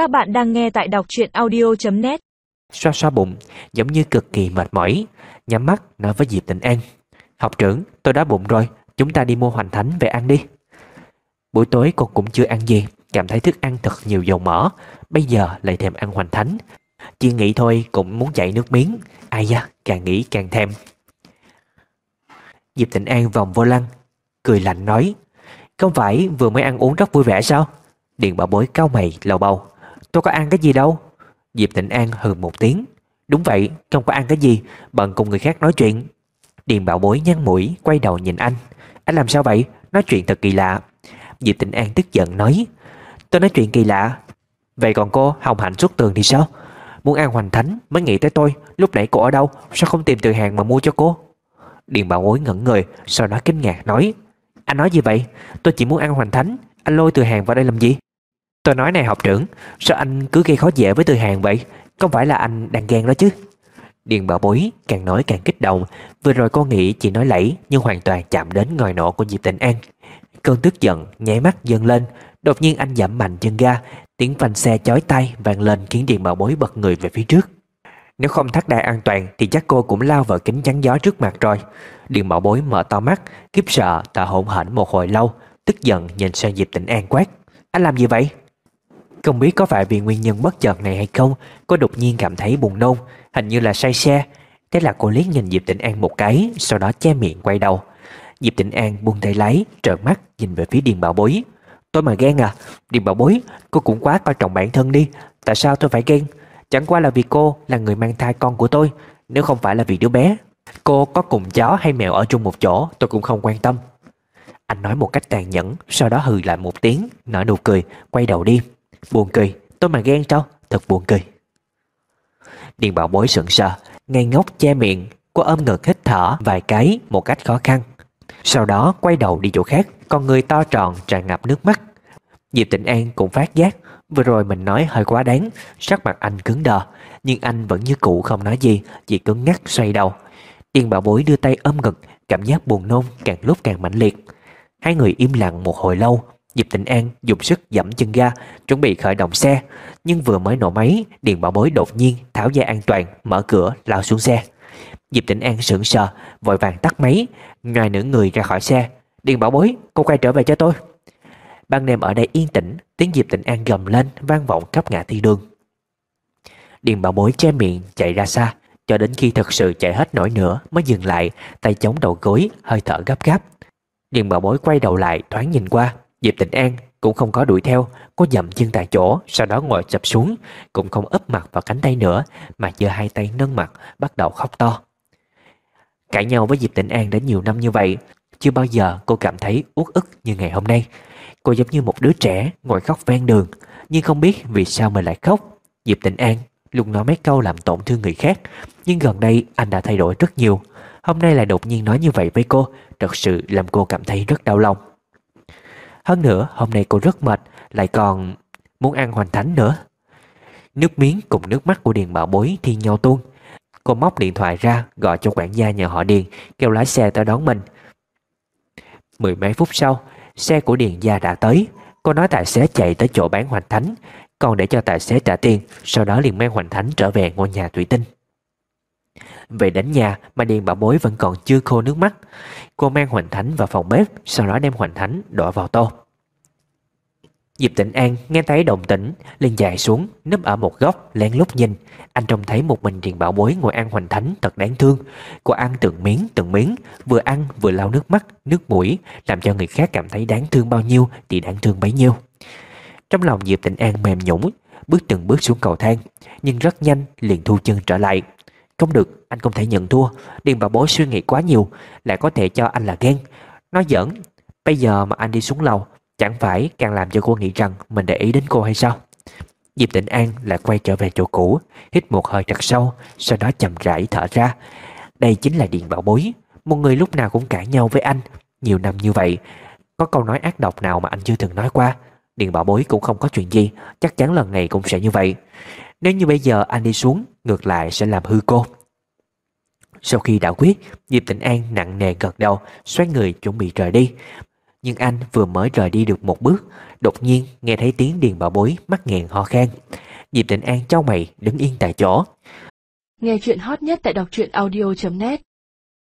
Các bạn đang nghe tại đọc truyện audio.net Xoa xoa bụng, Giống như cực kỳ mệt mỏi. Nhắm mắt, nói với Diệp Tịnh An. Học trưởng, tôi đã bụng rồi, Chúng ta đi mua hoành thánh về ăn đi. Buổi tối cô cũng chưa ăn gì, Cảm thấy thức ăn thật nhiều dầu mỡ. Bây giờ lại thèm ăn hoành thánh. Chỉ nghĩ thôi, cũng muốn chảy nước miếng. Ai da, càng nghĩ càng thèm. Diệp Tịnh An vòng vô lăng, Cười lạnh nói, Không phải vừa mới ăn uống rất vui vẻ sao? Điện bảo bối cao mày, lầu bầu. Tôi có ăn cái gì đâu. Diệp Tịnh An hừ một tiếng. Đúng vậy, không có ăn cái gì. Bận cùng người khác nói chuyện. Điền bảo bối nhăn mũi, quay đầu nhìn anh. Anh làm sao vậy? Nói chuyện thật kỳ lạ. Diệp Tịnh An tức giận nói. Tôi nói chuyện kỳ lạ. Vậy còn cô Hồng Hạnh xuất tường thì sao? Muốn ăn hoành thánh mới nghĩ tới tôi. Lúc nãy cô ở đâu? Sao không tìm từ hàng mà mua cho cô? Điền bảo bối ngẩn người, Sau đó kinh ngạc nói. Anh nói gì vậy? Tôi chỉ muốn ăn hoành thánh. Anh lôi từ hàng vào đây làm gì? Tôi nói này, học trưởng. Sao anh cứ gây khó dễ với từ hàng vậy? Không phải là anh đang ghen đó chứ. Điền bảo bối càng nói càng kích động. Vừa rồi cô nghĩ chỉ nói lẫy, Nhưng hoàn toàn chạm đến ngòi nổ của Diệp Tịnh An. Cơn tức giận nháy mắt dâng lên. Đột nhiên anh giảm mạnh chân ga, Tiếng phanh xe chói tay vang lên Khiến Điền bảo bối bật người về phía trước. Nếu không thắt đai an toàn Thì chắc cô cũng lao vào kính chắn gió trước mặt rồi. Điền bảo bối mở to mắt Kiếp sợ, tạ hỗn hển một hồi lâu, Tức giận nhìn sang Diệp Tịnh An quát. Anh làm gì vậy? Không biết có phải vì nguyên nhân bất chợt này hay không, Cô đột nhiên cảm thấy buồn nôn, Hình như là say xe. Thế là cô liếc nhìn Diệp Tịnh An một cái, Sau đó che miệng quay đầu. Diệp Tịnh An buông tay lái, Trợn mắt nhìn về phía Điền Bảo Bối. Tôi mà ghen à? Điền Bảo Bối, Cô cũng quá coi trọng bản thân đi. Tại sao tôi phải ghen? Chẳng qua là vì cô là người mang thai con của tôi, Nếu không phải là vì đứa bé. Cô có cùng chó hay mèo ở chung một chỗ, Tôi cũng không quan tâm. Anh nói một cách tàn nhẫn, Sau đó hừ lại một tiếng, Nở nụ cười, Quay đầu đi. Buồn cười. Tôi mà ghen sao Thật buồn cười. Điền bảo bối sững sờ ngay ngốc che miệng. Cô ôm ngực hít thở vài cái một cách khó khăn. Sau đó quay đầu đi chỗ khác, Con người to tròn tràn ngập nước mắt. Diệp Tịnh An cũng phát giác, Vừa rồi mình nói hơi quá đáng, Sắc mặt anh cứng đờ, Nhưng anh vẫn như cũ không nói gì, Chỉ cứng ngắc xoay đầu. Điền bảo bối đưa tay ôm ngực, Cảm giác buồn nôn càng lúc càng mãnh liệt. Hai người im lặng một hồi lâu Diệp Tịnh An dùng sức dẫm chân ga, Chuẩn bị khởi động xe, Nhưng vừa mới nổ máy Điền bảo bối đột nhiên tháo dây an toàn, Mở cửa, lao xuống xe. Diệp Tịnh An sững sờ, Vội vàng tắt máy Ngoài nửa người ra khỏi xe. Điền bảo bối, cô quay trở về cho tôi. Ban đêm ở đây yên tĩnh, Tiếng Diệp Tịnh An gầm lên, vang vọng khắp ngã thi đường. Điền bảo bối che miệng, chạy ra xa, Cho đến khi thật sự chạy hết nổi nữa Mới dừng lại, Tay chống đầu gối, hơi thở gấp gáp. Điền bảo bối quay đầu lại, thoáng nhìn qua. Diệp Tịnh An cũng không có đuổi theo, Cô dậm chân tại chỗ, Sau đó ngồi chập xuống, Cũng không ấp mặt vào cánh tay nữa, Mà giơ hai tay nâng mặt, Bắt đầu khóc to. Cãi nhau với Diệp Tịnh An đã nhiều năm như vậy, Chưa bao giờ cô cảm thấy uất ức như ngày hôm nay. Cô giống như một đứa trẻ Ngồi khóc ven đường, Nhưng không biết vì sao mình lại khóc. Diệp Tịnh An luôn nói mấy câu làm tổn thương người khác, Nhưng gần đây anh đã thay đổi rất nhiều. Hôm nay lại đột nhiên nói như vậy với cô, Thật sự làm cô cảm thấy rất đau lòng hơn nữa, hôm nay cô rất mệt, Lại còn muốn ăn hoành thánh nữa. Nước miếng cùng nước mắt của Điền bảo bối thi nhau tuôn. Cô móc điện thoại ra, Gọi cho quản gia nhà họ Điền, Kêu lái xe tới đón mình. Mười mấy phút sau, Xe của Điền gia đã tới. Cô nói tài xế chạy tới chỗ bán hoành thánh, Còn để cho tài xế trả tiền, Sau đó liền mang hoành thánh trở về ngôi nhà thủy tinh về đến nhà, mà Điền bảo bối vẫn còn chưa khô nước mắt. Cô mang hoành thánh vào phòng bếp, Sau đó đem hoành thánh đổ vào tô. Diệp Tịnh An nghe thấy động tĩnh, liền dài xuống, núp ở một góc, lén lút nhìn. Anh trông thấy một mình Điền Bảo Bối ngồi ăn hoành thánh thật đáng thương. Cô ăn từng miếng từng miếng, vừa ăn vừa lau nước mắt, nước mũi, làm cho người khác cảm thấy đáng thương bao nhiêu thì đáng thương bấy nhiêu. Trong lòng Diệp Tịnh An mềm nhũng bước từng bước xuống cầu thang, nhưng rất nhanh liền thu chân trở lại không được, anh không thể nhận thua. Điền bảo bối suy nghĩ quá nhiều Lại có thể cho anh là ghen. Nói giỡn Bây giờ mà anh đi xuống lầu Chẳng phải càng làm cho cô nghĩ rằng Mình để ý đến cô hay sao? Diệp Tịnh An lại quay trở về chỗ cũ Hít một hơi thật sâu Sau đó chậm rãi thở ra. Đây chính là Điền bảo bối Một người lúc nào cũng cãi nhau với anh. Nhiều năm như vậy Có câu nói ác độc nào mà anh chưa từng nói qua? Điền bảo bối cũng không có chuyện gì Chắc chắn lần này cũng sẽ như vậy. Nếu như bây giờ anh đi xuống, Ngược lại sẽ làm hư cô. Sau khi đã quyết, Diệp Tịnh An nặng nề gật đầu, Xoay người chuẩn bị rời đi. Nhưng anh vừa mới rời đi được một bước, Đột nhiên nghe thấy tiếng điền bảo bối mắc nghẹn ho khan. Diệp Tịnh An trao mày, đứng yên tại chỗ. Nghe chuyện hot nhất tại đọc truyện audio.net